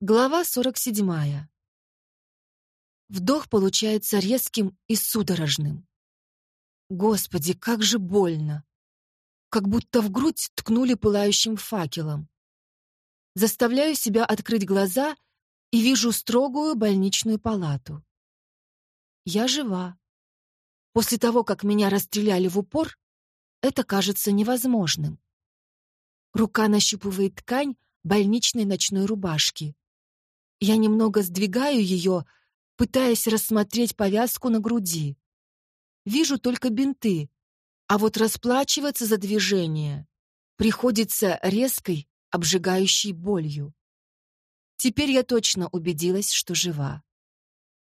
Глава 47. Вдох получается резким и судорожным. Господи, как же больно! Как будто в грудь ткнули пылающим факелом. Заставляю себя открыть глаза и вижу строгую больничную палату. Я жива. После того, как меня расстреляли в упор, это кажется невозможным. Рука нащупывает ткань больничной ночной рубашки. Я немного сдвигаю ее, пытаясь рассмотреть повязку на груди. Вижу только бинты, а вот расплачиваться за движение приходится резкой, обжигающей болью. Теперь я точно убедилась, что жива.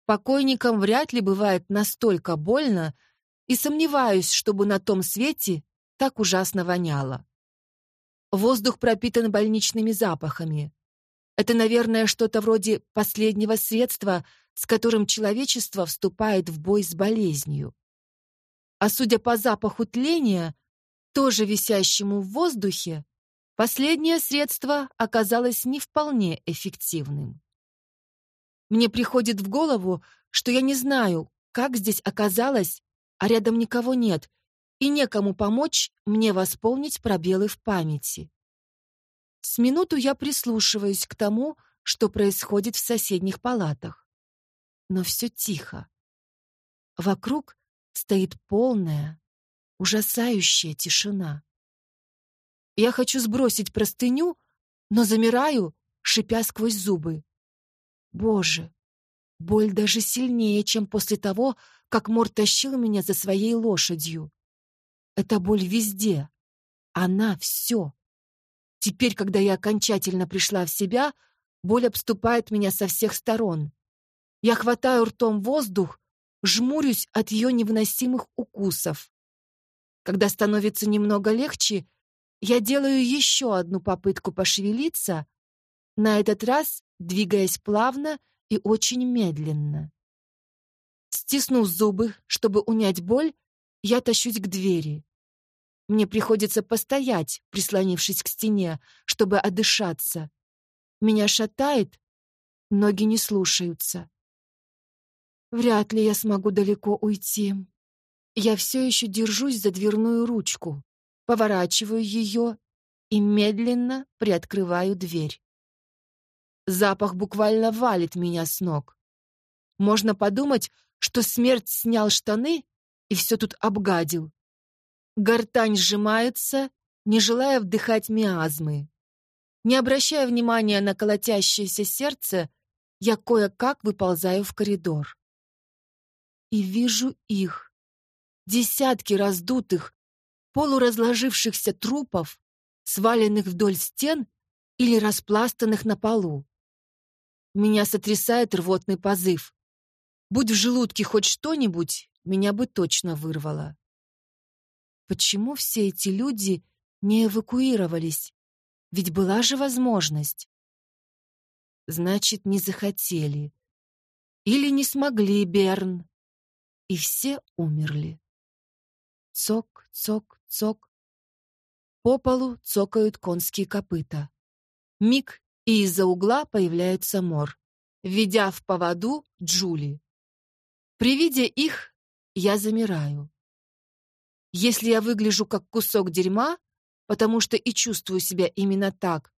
Покойникам вряд ли бывает настолько больно, и сомневаюсь, чтобы на том свете так ужасно воняло. Воздух пропитан больничными запахами. Это, наверное, что-то вроде последнего средства, с которым человечество вступает в бой с болезнью. А судя по запаху тления, тоже висящему в воздухе, последнее средство оказалось не вполне эффективным. Мне приходит в голову, что я не знаю, как здесь оказалось, а рядом никого нет, и некому помочь мне восполнить пробелы в памяти. С минуту я прислушиваюсь к тому, что происходит в соседних палатах. Но все тихо. Вокруг стоит полная, ужасающая тишина. Я хочу сбросить простыню, но замираю, шипя сквозь зубы. Боже, боль даже сильнее, чем после того, как Мор тащил меня за своей лошадью. Эта боль везде. Она все. Теперь, когда я окончательно пришла в себя, боль обступает меня со всех сторон. Я хватаю ртом воздух, жмурюсь от ее невыносимых укусов. Когда становится немного легче, я делаю еще одну попытку пошевелиться, на этот раз двигаясь плавно и очень медленно. Стиснув зубы, чтобы унять боль, я тащусь к двери. Мне приходится постоять, прислонившись к стене, чтобы отдышаться. Меня шатает, ноги не слушаются. Вряд ли я смогу далеко уйти. Я все еще держусь за дверную ручку, поворачиваю ее и медленно приоткрываю дверь. Запах буквально валит меня с ног. Можно подумать, что смерть снял штаны и все тут обгадил. Гортань сжимается, не желая вдыхать миазмы. Не обращая внимания на колотящееся сердце, я кое-как выползаю в коридор. И вижу их. Десятки раздутых, полуразложившихся трупов, сваленных вдоль стен или распластанных на полу. Меня сотрясает рвотный позыв. Будь в желудке хоть что-нибудь, меня бы точно вырвало. Почему все эти люди не эвакуировались? Ведь была же возможность. Значит, не захотели. Или не смогли, Берн. И все умерли. Цок, цок, цок. По полу цокают конские копыта. Миг, и из-за угла появляется Мор, ведя в поводу Джули. При виде их я замираю. Если я выгляжу как кусок дерьма, потому что и чувствую себя именно так,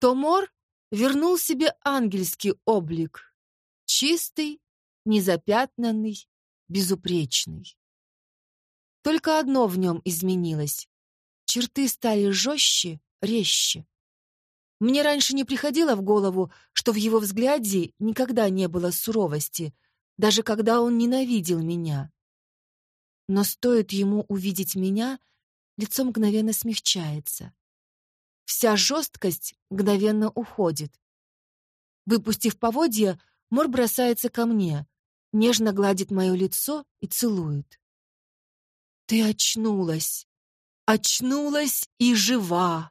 то Мор вернул себе ангельский облик. Чистый, незапятнанный, безупречный. Только одно в нем изменилось. Черты стали жестче, резче. Мне раньше не приходило в голову, что в его взгляде никогда не было суровости, даже когда он ненавидел меня. Но стоит ему увидеть меня, лицо мгновенно смягчается. Вся жесткость мгновенно уходит. Выпустив поводья, Мор бросается ко мне, нежно гладит мое лицо и целует. «Ты очнулась! Очнулась и жива!»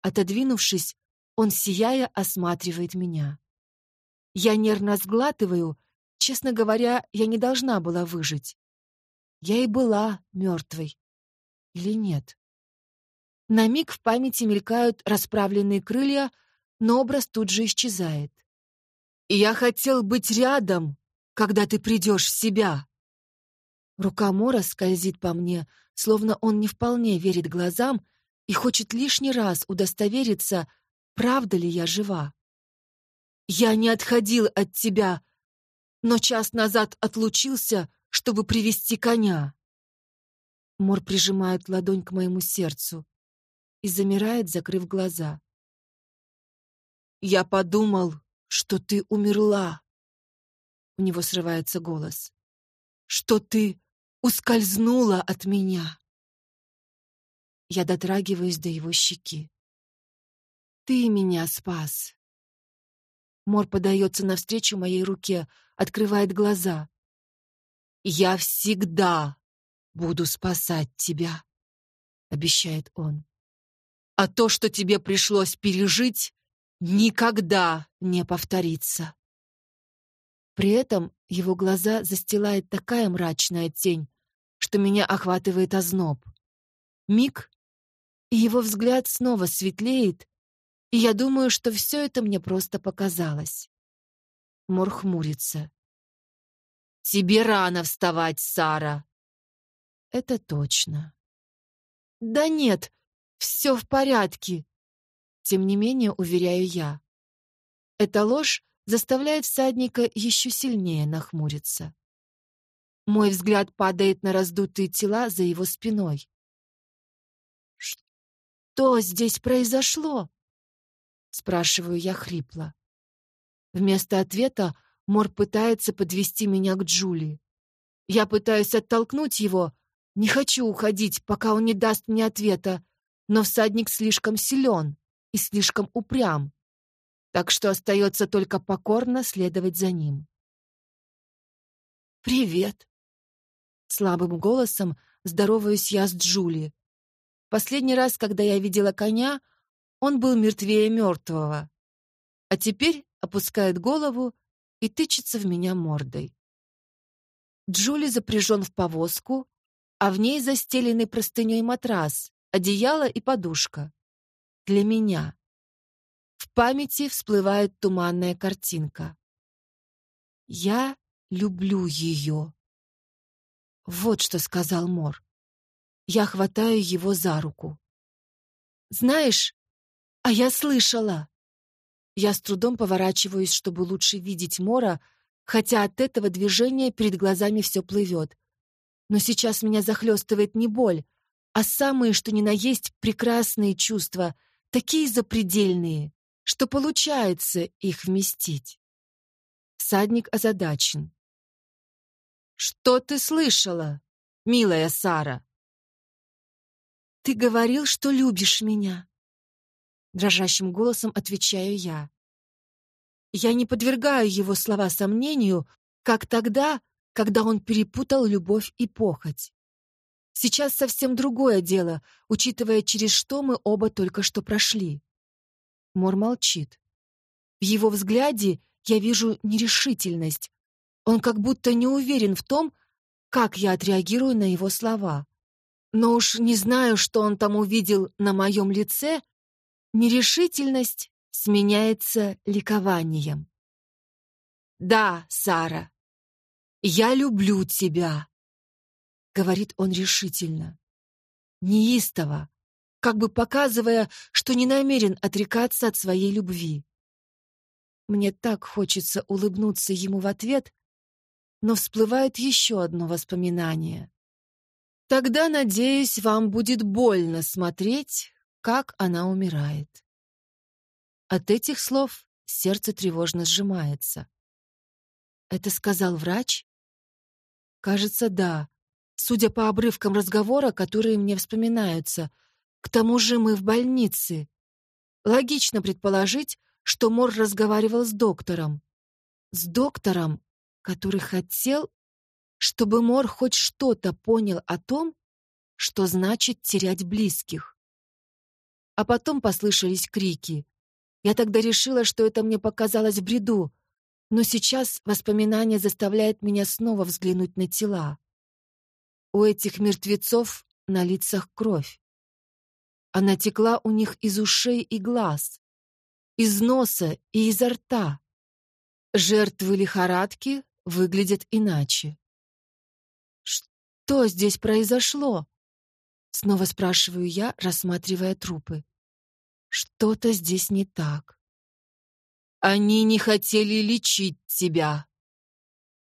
Отодвинувшись, он, сияя, осматривает меня. Я нервно сглатываю. Честно говоря, я не должна была выжить. Я и была мертвой. Или нет? На миг в памяти мелькают расправленные крылья, но образ тут же исчезает. «И я хотел быть рядом, когда ты придешь в себя». Рука Мора скользит по мне, словно он не вполне верит глазам и хочет лишний раз удостовериться, правда ли я жива. «Я не отходил от тебя, но час назад отлучился, чтобы привести коня». Мор прижимает ладонь к моему сердцу и замирает, закрыв глаза. «Я подумал, что ты умерла!» У него срывается голос. «Что ты ускользнула от меня!» Я дотрагиваюсь до его щеки. «Ты меня спас!» Мор подается навстречу моей руке, открывает глаза. «Я всегда буду спасать тебя», — обещает он. «А то, что тебе пришлось пережить, никогда не повторится. При этом его глаза застилает такая мрачная тень, что меня охватывает озноб. Миг, и его взгляд снова светлеет, и я думаю, что все это мне просто показалось. Мор хмурится. «Тебе рано вставать, Сара!» «Это точно». «Да нет, все в порядке», тем не менее, уверяю я. Эта ложь заставляет всадника еще сильнее нахмуриться. Мой взгляд падает на раздутые тела за его спиной. «Что здесь произошло?» Спрашиваю я хрипло. Вместо ответа Мор пытается подвести меня к Джули. Я пытаюсь оттолкнуть его, не хочу уходить, пока он не даст мне ответа, но всадник слишком силен и слишком упрям, так что остается только покорно следовать за ним. «Привет!» Слабым голосом здороваюсь я с Джули. Последний раз, когда я видела коня, он был мертвее мертвого, а теперь опускает голову и тычется в меня мордой. Джули запряжен в повозку, а в ней застеленный простыней матрас, одеяло и подушка для меня. В памяти всплывает туманная картинка. Я люблю ее. Вот что сказал Мор. Я хватаю его за руку. Знаешь, а я слышала. Я с трудом поворачиваюсь, чтобы лучше видеть Мора, хотя от этого движения перед глазами все плывет. Но сейчас меня захлестывает не боль, а самые, что ни на есть, прекрасные чувства — такие запредельные, что получается их вместить. Садник озадачен. «Что ты слышала, милая Сара?» «Ты говорил, что любишь меня», — дрожащим голосом отвечаю я. Я не подвергаю его слова сомнению, как тогда, когда он перепутал любовь и похоть. Сейчас совсем другое дело, учитывая, через что мы оба только что прошли. Мор молчит. В его взгляде я вижу нерешительность. Он как будто не уверен в том, как я отреагирую на его слова. Но уж не знаю, что он там увидел на моем лице, нерешительность сменяется ликованием. «Да, Сара, я люблю тебя», — говорит он решительно. Неистово, как бы показывая, что не намерен отрекаться от своей любви. Мне так хочется улыбнуться ему в ответ, но всплывает еще одно воспоминание. Тогда, надеюсь, вам будет больно смотреть, как она умирает. От этих слов сердце тревожно сжимается. Это сказал врач? Кажется, да судя по обрывкам разговора, которые мне вспоминаются. К тому же мы в больнице. Логично предположить, что Мор разговаривал с доктором. С доктором, который хотел, чтобы Мор хоть что-то понял о том, что значит терять близких. А потом послышались крики. Я тогда решила, что это мне показалось в бреду, но сейчас воспоминание заставляет меня снова взглянуть на тела. У этих мертвецов на лицах кровь. Она текла у них из ушей и глаз. из носа и изо рта. Жертвы лихорадки выглядят иначе. Что здесь произошло? Снова спрашиваю я, рассматривая трупы. Что-то здесь не так. Они не хотели лечить тебя.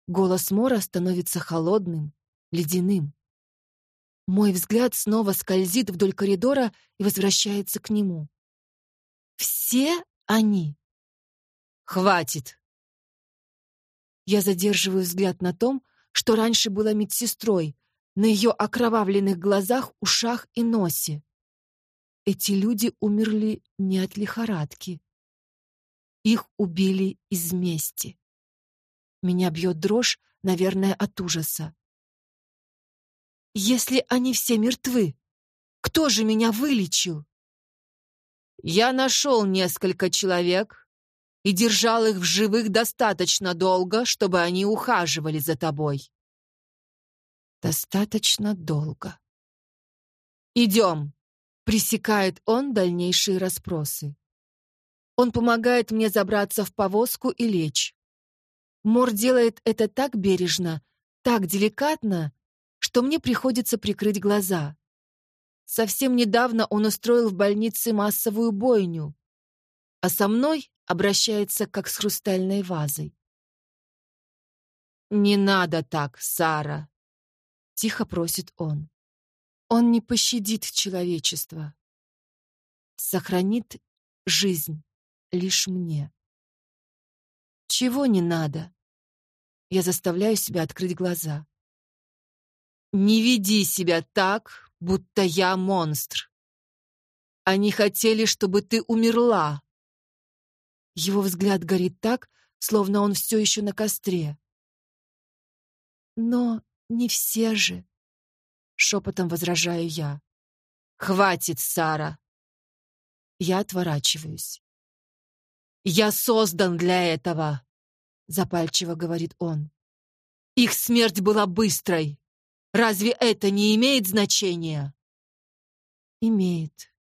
Голос Мора становится холодным, ледяным. Мой взгляд снова скользит вдоль коридора и возвращается к нему. Все они. Хватит. Я задерживаю взгляд на том, что раньше была медсестрой, на ее окровавленных глазах, ушах и носе. Эти люди умерли не от лихорадки. Их убили из мести. Меня бьет дрожь, наверное, от ужаса. Если они все мертвы, кто же меня вылечил? Я нашел несколько человек и держал их в живых достаточно долго, чтобы они ухаживали за тобой. Достаточно долго. «Идем», — пресекает он дальнейшие расспросы. Он помогает мне забраться в повозку и лечь. Мор делает это так бережно, так деликатно, что мне приходится прикрыть глаза. Совсем недавно он устроил в больнице массовую бойню, а со мной обращается как с хрустальной вазой. «Не надо так, Сара», — тихо просит он. Он не пощадит человечество, сохранит жизнь лишь мне. Чего не надо? Я заставляю себя открыть глаза. Не веди себя так, будто я монстр. Они хотели, чтобы ты умерла. Его взгляд горит так, словно он все еще на костре. Но не все же, шепотом возражаю я. Хватит, Сара. Я отворачиваюсь. «Я создан для этого», — запальчиво говорит он. «Их смерть была быстрой. Разве это не имеет значения?» «Имеет.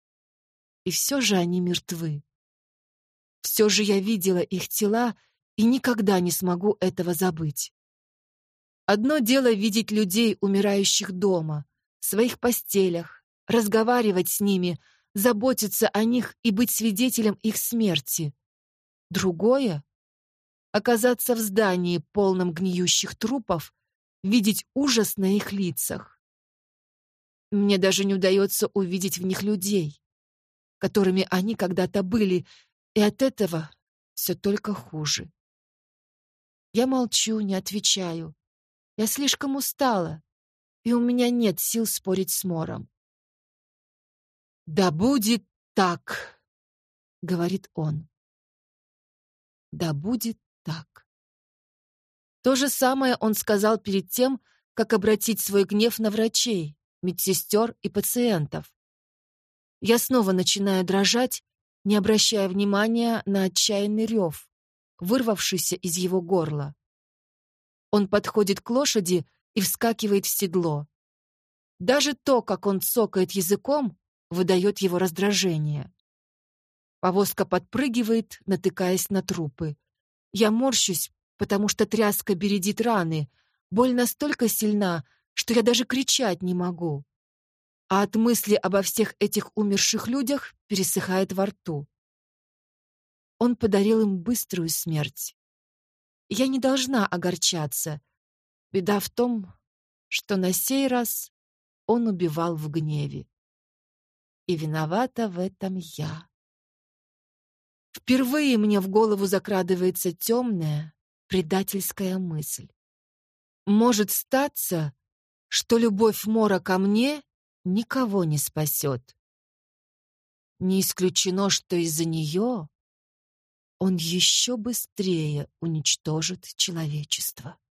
И все же они мертвы. Все же я видела их тела и никогда не смогу этого забыть. Одно дело видеть людей, умирающих дома, в своих постелях, разговаривать с ними, заботиться о них и быть свидетелем их смерти. Другое — оказаться в здании, полном гниющих трупов, видеть ужас на их лицах. Мне даже не удается увидеть в них людей, которыми они когда-то были, и от этого все только хуже. Я молчу, не отвечаю. Я слишком устала, и у меня нет сил спорить с Мором. «Да будет так», — говорит он. Да будет так. То же самое он сказал перед тем, как обратить свой гнев на врачей, медсестер и пациентов. Я снова начинаю дрожать, не обращая внимания на отчаянный рев, вырвавшийся из его горла. Он подходит к лошади и вскакивает в седло. Даже то, как он цокает языком, выдает его раздражение. Повозка подпрыгивает, натыкаясь на трупы. Я морщусь, потому что тряска бередит раны. Боль настолько сильна, что я даже кричать не могу. А от мысли обо всех этих умерших людях пересыхает во рту. Он подарил им быструю смерть. Я не должна огорчаться. Беда в том, что на сей раз он убивал в гневе. И виновата в этом я. Впервые мне в голову закрадывается темная, предательская мысль. Может статься, что любовь Мора ко мне никого не спасет. Не исключено, что из-за нее он еще быстрее уничтожит человечество.